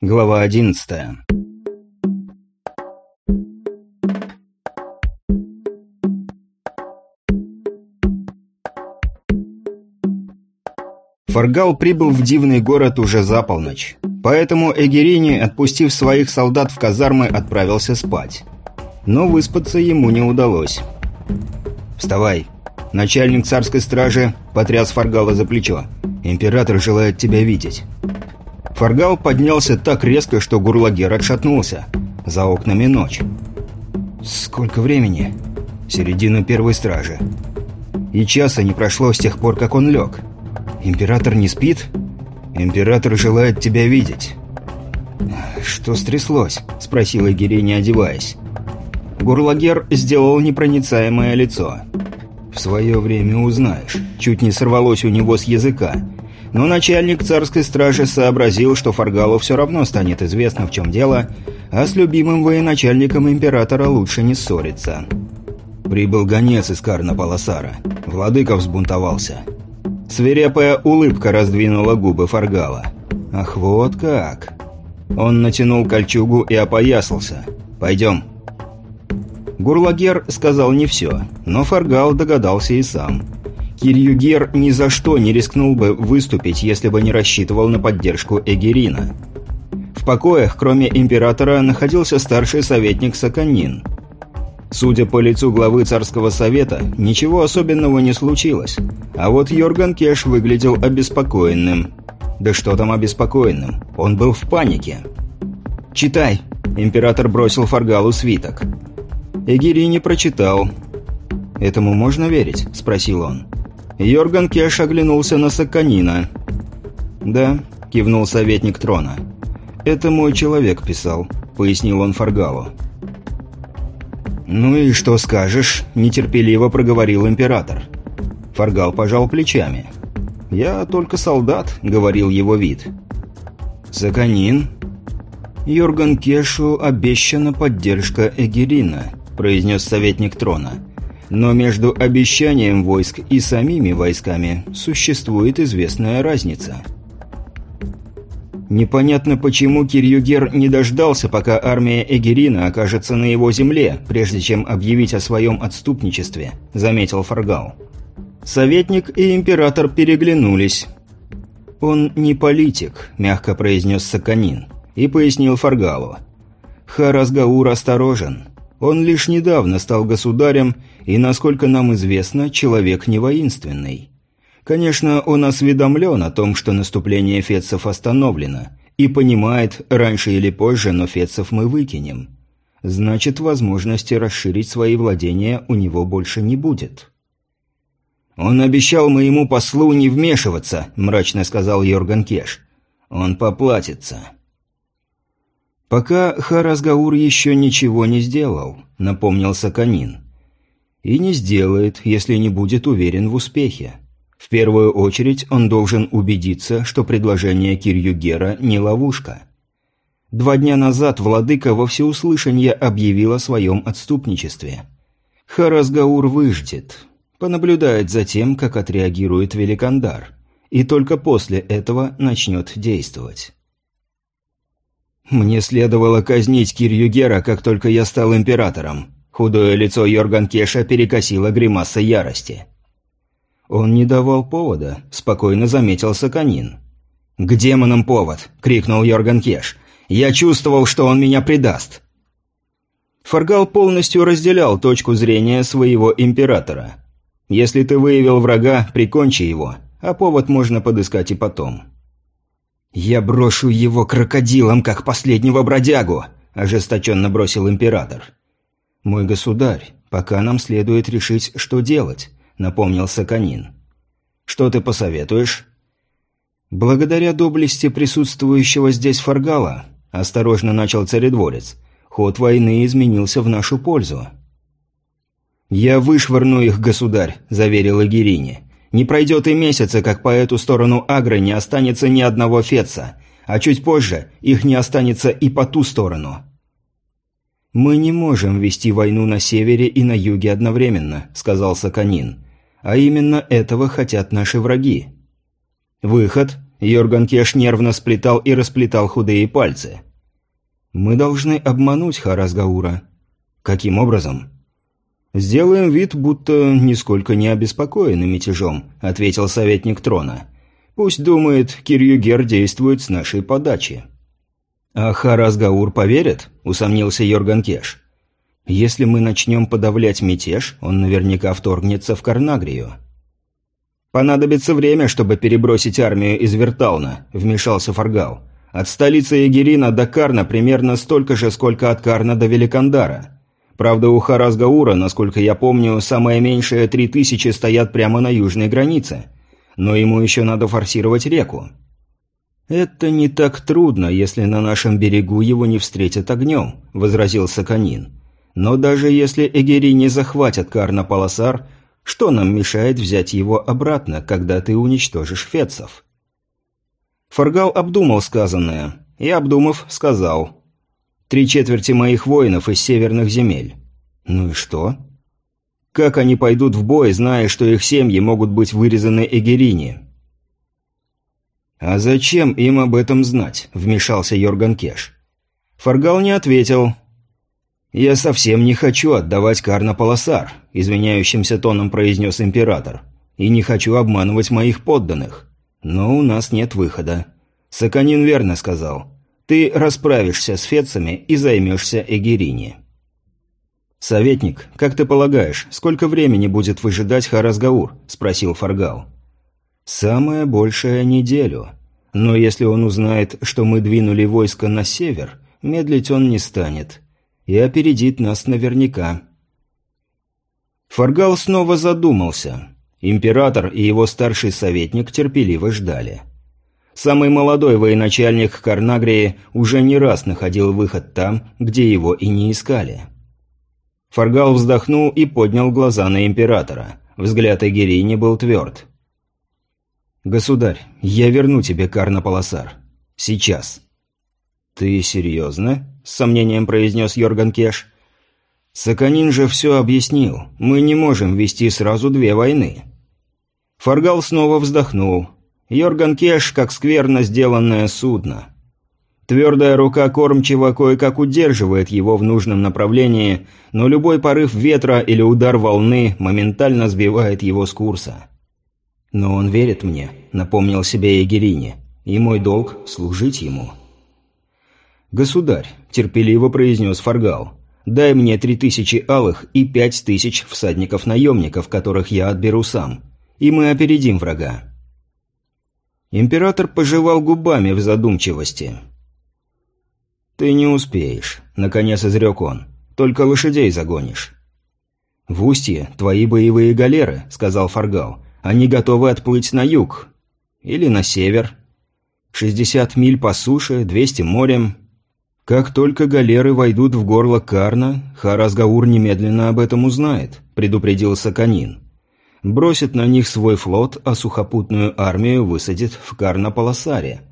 Глава одиннадцатая. Фаргал прибыл в дивный город уже за полночь. Поэтому Эгерини, отпустив своих солдат в казармы, отправился спать. Но выспаться ему не удалось. «Вставай!» Начальник царской стражи потряс Фаргала за плечо. «Император желает тебя видеть». Фаргал поднялся так резко, что Гурлагер отшатнулся. За окнами ночь. «Сколько времени?» «Середина первой стражи». И часа не прошло с тех пор, как он лег. «Император не спит?» «Император желает тебя видеть». «Что стряслось?» – спросила Гири, не одеваясь. Гурлагер сделал непроницаемое лицо. «В свое время узнаешь». Чуть не сорвалось у него с языка. Но начальник царской стражи сообразил, что Фаргалу все равно станет известно, в чем дело, а с любимым военачальником императора лучше не ссориться. Прибыл гонец из Карна Паласара. Владыка взбунтовался. Свирепая улыбка раздвинула губы Фаргала. «Ах, вот как!» Он натянул кольчугу и опоясался. «Пойдем». Гурлагер сказал не все, но Фаргал догадался и сам. Кирюгер ни за что не рискнул бы выступить, если бы не рассчитывал на поддержку Эгерина. В покоях, кроме императора, находился старший советник Саканин – Судя по лицу главы царского совета, ничего особенного не случилось. А вот Йорган Кеш выглядел обеспокоенным. Да что там обеспокоенным? Он был в панике. «Читай!» – император бросил Фаргалу свиток. Эгири не прочитал. «Этому можно верить?» – спросил он. Йорган Кеш оглянулся на Саканина. «Да», – кивнул советник трона. «Это мой человек писал», – пояснил он Фаргалу. «Ну и что скажешь?» – нетерпеливо проговорил император. Фаргал пожал плечами. «Я только солдат», – говорил его вид. «Саканин?» «Йорган Кешу обещана поддержка Эгерина», – произнес советник трона. «Но между обещанием войск и самими войсками существует известная разница». Непонятно, почему Кирюгер не дождался, пока армия Эгерина окажется на его земле, прежде чем объявить о своем отступничестве, заметил Фаргал. Советник и император переглянулись. «Он не политик», – мягко произнес Саканин, и пояснил Фаргалу. «Харазгаур осторожен. Он лишь недавно стал государем, и, насколько нам известно, человек не воинственный. Конечно, он осведомлен о том, что наступление фетцев остановлено, и понимает, раньше или позже, но фетцев мы выкинем. Значит, возможности расширить свои владения у него больше не будет. «Он обещал моему послу не вмешиваться», – мрачно сказал Йорган Кеш. «Он поплатится». «Пока Харазгаур еще ничего не сделал», – напомнил Саканин. «И не сделает, если не будет уверен в успехе. В первую очередь он должен убедиться, что предложение Кирюгера не ловушка. Два дня назад владыка во всеуслышание объявил о своем отступничестве. Харазгаур выждет, понаблюдает за тем, как отреагирует Великандар, и только после этого начнет действовать. «Мне следовало казнить Кирюгера, как только я стал императором», Худое лицо Йорган Кеша перекосило гримаса ярости. «Он не давал повода», – спокойно заметил Саканин. «К демонам повод!» – крикнул Йорган Кеш. «Я чувствовал, что он меня предаст!» Фаргал полностью разделял точку зрения своего императора. «Если ты выявил врага, прикончи его, а повод можно подыскать и потом». «Я брошу его крокодилом, как последнего бродягу!» – ожесточенно бросил император. «Мой государь, пока нам следует решить, что делать», – напомнил Саканин. «Что ты посоветуешь?» «Благодаря доблести присутствующего здесь Фаргала», – осторожно начал царедворец, – «ход войны изменился в нашу пользу». «Я вышвырну их, государь», – заверил Игирине. «Не пройдет и месяца, как по эту сторону Агры не останется ни одного Феца, а чуть позже их не останется и по ту сторону». «Мы не можем вести войну на севере и на юге одновременно», – сказал Саканин. А именно этого хотят наши враги. Выход Йорган Кеш нервно сплетал и расплетал худые пальцы. «Мы должны обмануть Харасгаура». «Каким образом?» «Сделаем вид, будто нисколько не обеспокоены мятежом», — ответил советник трона. «Пусть думает, Кирюгер действует с нашей подачи». «А Харасгаур поверит?» – усомнился Йорган Кеш. «Если мы начнем подавлять мятеж, он наверняка вторгнется в Карнагрию». «Понадобится время, чтобы перебросить армию из Вертална», – вмешался Фаргал. «От столицы Егерина до Карна примерно столько же, сколько от Карна до Великандара. Правда, у Харасгаура, насколько я помню, самое меньшее три тысячи стоят прямо на южной границе. Но ему еще надо форсировать реку». «Это не так трудно, если на нашем берегу его не встретят огнем», – возразил Саканин. «Но даже если Эгери не захватят Карна-Паласар, что нам мешает взять его обратно, когда ты уничтожишь фетцев?» Фаргал обдумал сказанное и, обдумав, сказал. «Три четверти моих воинов из северных земель». «Ну и что?» «Как они пойдут в бой, зная, что их семьи могут быть вырезаны Эгерине?» «А зачем им об этом знать?» – вмешался Йорган Кеш. Фаргал не ответил. «Я совсем не хочу отдавать Карна Паласар», – извиняющимся тоном произнес император. «И не хочу обманывать моих подданных. Но у нас нет выхода». Саканин верно сказал. «Ты расправишься с фецами и займешься Эгерини». «Советник, как ты полагаешь, сколько времени будет выжидать Харазгаур?» – спросил Фаргал. Самое большее неделю. Но если он узнает, что мы двинули войско на север, медлить он не станет. И опередит нас наверняка. Фаргал снова задумался. Император и его старший советник терпеливо ждали. Самый молодой военачальник Карнагрии уже не раз находил выход там, где его и не искали. Фаргал вздохнул и поднял глаза на императора. Взгляд Эгерини был тверд. «Государь, я верну тебе Карна-Паласар. Сейчас». «Ты серьезно?» – с сомнением произнес Йорган Кеш. «Саканин же все объяснил. Мы не можем вести сразу две войны». Фаргал снова вздохнул. Йорган Кеш, как скверно сделанное судно. Твердая рука кормчего кое-как удерживает его в нужном направлении, но любой порыв ветра или удар волны моментально сбивает его с курса. «Но он верит мне», — напомнил себе Егерине, — «и мой долг — служить ему». «Государь», — терпеливо произнес Фаргал, — «дай мне три тысячи алых и пять тысяч всадников-наемников, которых я отберу сам, и мы опередим врага». Император пожевал губами в задумчивости. «Ты не успеешь», — наконец изрек он. «Только лошадей загонишь». «В устье твои боевые галеры», — сказал Фаргал. Они готовы отплыть на юг. Или на север. 60 миль по суше, 200 морем. Как только галеры войдут в горло Карна, Харазгаур немедленно об этом узнает, предупредил Саканин. Бросит на них свой флот, а сухопутную армию высадит в Карна-Паласаре.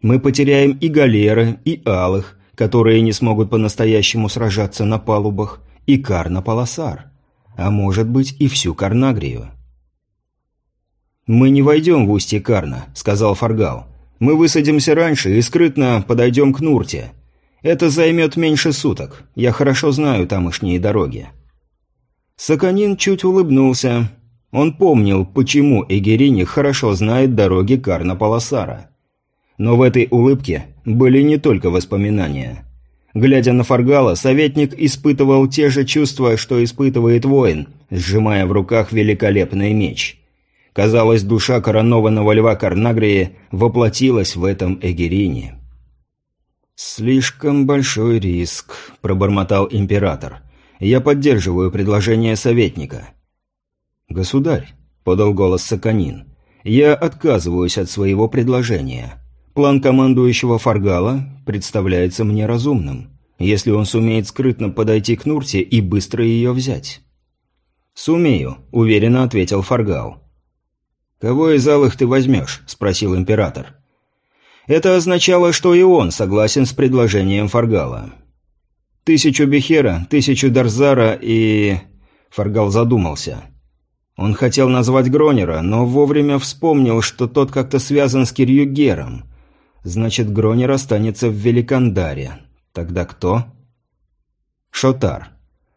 Мы потеряем и галеры, и алых, которые не смогут по-настоящему сражаться на палубах, и Карна-Паласар. А может быть и всю Карнагрию. «Мы не войдем в устье Карна», — сказал Фаргал. «Мы высадимся раньше и скрытно подойдем к Нурте. Это займет меньше суток. Я хорошо знаю тамошние дороги». Саканин чуть улыбнулся. Он помнил, почему Эгерини хорошо знает дороги Карна-Паласара. Но в этой улыбке были не только воспоминания. Глядя на Фаргала, советник испытывал те же чувства, что испытывает воин, сжимая в руках великолепный меч. Казалось, душа коронованного льва Карнагрии воплотилась в этом Эгерине. «Слишком большой риск», – пробормотал император. «Я поддерживаю предложение советника». «Государь», – подал голос Саканин, – «я отказываюсь от своего предложения. План командующего Фаргала представляется мне разумным, если он сумеет скрытно подойти к Нурте и быстро ее взять». «Сумею», – уверенно ответил Фаргал. «Кого из алых ты возьмешь?» – спросил император. Это означало, что и он согласен с предложением Фаргала. «Тысячу Бехера, тысячу Дарзара и...» Фаргал задумался. Он хотел назвать Гронера, но вовремя вспомнил, что тот как-то связан с Кирюгером. Значит, Гронер останется в Великандаре. Тогда кто? Шотар.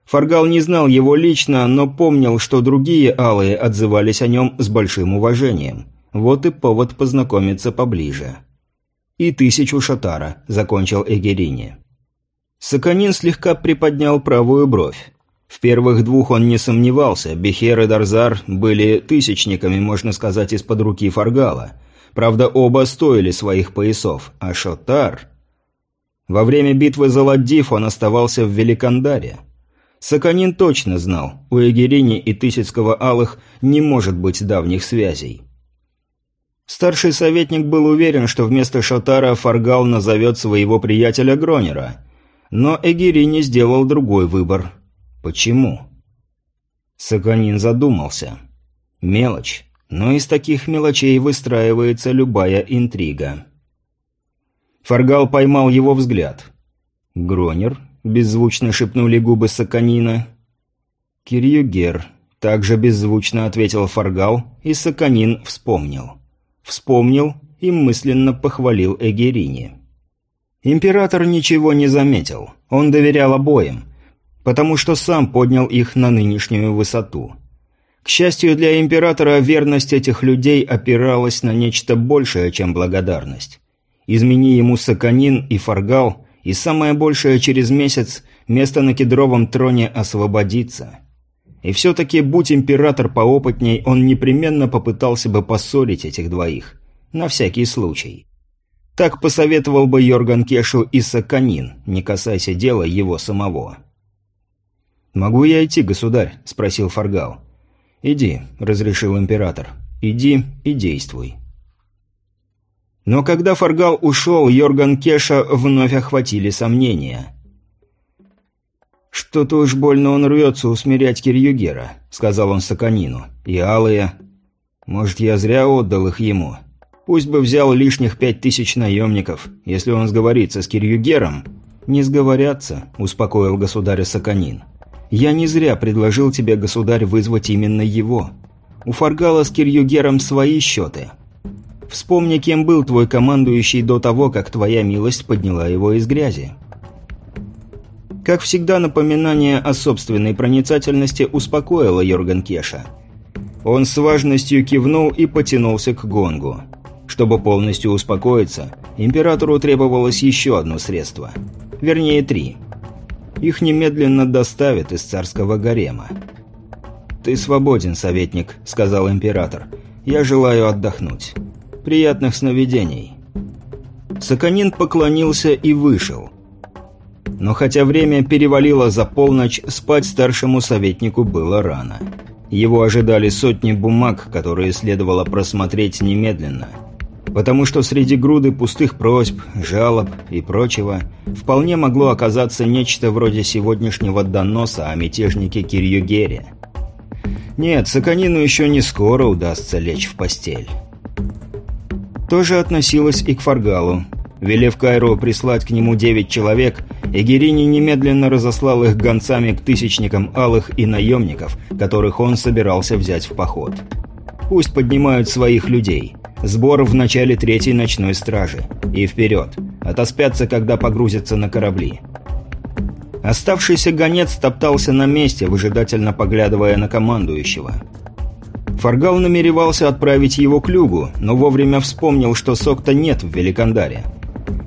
Фаргал не знал его лично, но помнил, что другие алые отзывались о нем с большим уважением. Вот и повод познакомиться поближе. «И тысячу Шотара», — закончил Эгерини. Саканин слегка приподнял правую бровь. В первых двух он не сомневался, Бехер и Дарзар были тысячниками, можно сказать, из-под руки Фаргала. Правда, оба стоили своих поясов, а Шотар... Во время битвы за Ладдив он оставался в Великандаре. Саканин точно знал, у Эгерини и Тысяцкого Алых не может быть давних связей. Старший советник был уверен, что вместо Шотара Фаргал назовет своего приятеля Гронера. Но Эгерини сделал другой выбор – Почему? Саканин задумался. Мелочь, но из таких мелочей выстраивается любая интрига. Фаргал поймал его взгляд. «Гронер», — беззвучно шепнули губы Саканина. «Кирюгер», — также беззвучно ответил Фаргал, и Саканин вспомнил. Вспомнил и мысленно похвалил Эгерине. Император ничего не заметил. Он доверял обоим — потому что сам поднял их на нынешнюю высоту. К счастью для императора, верность этих людей опиралась на нечто большее, чем благодарность. Измени ему Саканин и Фаргал, и самое большее через месяц место на кедровом троне освободится. И все-таки, будь император поопытней, он непременно попытался бы поссорить этих двоих. На всякий случай. Так посоветовал бы Йорган Кешу и Саканин, не касаясь дела его самого. «Могу я идти, государь?» – спросил Фаргал. «Иди», – разрешил император. «Иди и действуй». Но когда Фаргал ушел, Йорган Кеша вновь охватили сомнения. «Что-то уж больно он рвется усмирять Кирюгера», — сказал он Саканину. «И алые. Может, я зря отдал их ему. Пусть бы взял лишних пять тысяч наемников. Если он сговорится с Кирюгером...» «Не сговорятся», — успокоил государя Саканин. Я не зря предложил тебе, государь, вызвать именно его. У Фаргала с Кирюгером свои счеты. Вспомни, кем был твой командующий до того, как твоя милость подняла его из грязи. Как всегда, напоминание о собственной проницательности успокоило Йорган Кеша. Он с важностью кивнул и потянулся к гонгу. Чтобы полностью успокоиться, императору требовалось еще одно средство. Вернее, три – их немедленно доставят из царского гарема. «Ты свободен, советник», — сказал император. «Я желаю отдохнуть. Приятных сновидений». Саканин поклонился и вышел. Но хотя время перевалило за полночь, спать старшему советнику было рано. Его ожидали сотни бумаг, которые следовало просмотреть немедленно — потому что среди груды пустых просьб, жалоб и прочего вполне могло оказаться нечто вроде сегодняшнего доноса о мятежнике Кирюгере. Нет, Саканину еще не скоро удастся лечь в постель. Тоже относилось и к Фаргалу. Велев Кайру прислать к нему девять человек, Эгерини немедленно разослал их гонцами к тысячникам алых и наемников, которых он собирался взять в поход. Пусть поднимают своих людей – Сбор в начале третьей ночной стражи. И вперед. Отоспятся, когда погрузятся на корабли. Оставшийся гонец топтался на месте, выжидательно поглядывая на командующего. Фаргал намеревался отправить его к Люгу, но вовремя вспомнил, что Сокта нет в Великандаре.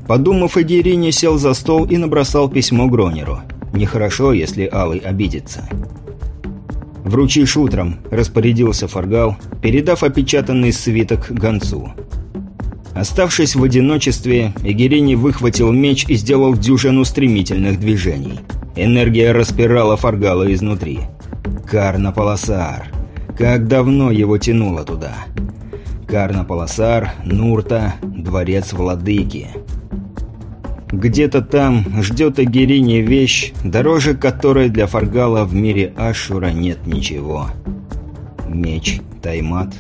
Подумав, Эгерине сел за стол и набросал письмо Гронеру. Нехорошо, если Алый обидится. «Вручишь утром», – распорядился Фаргал, передав опечатанный свиток гонцу. Оставшись в одиночестве, Эгерини выхватил меч и сделал дюжину стремительных движений. Энергия распирала Фаргала изнутри. Карна-Паласар. Как давно его тянуло туда. Карна-Паласар, Нурта, Дворец Владыки. Где-то там ждет Агирине вещь, дороже которой для Фаргала в мире Ашура нет ничего. Меч, таймат,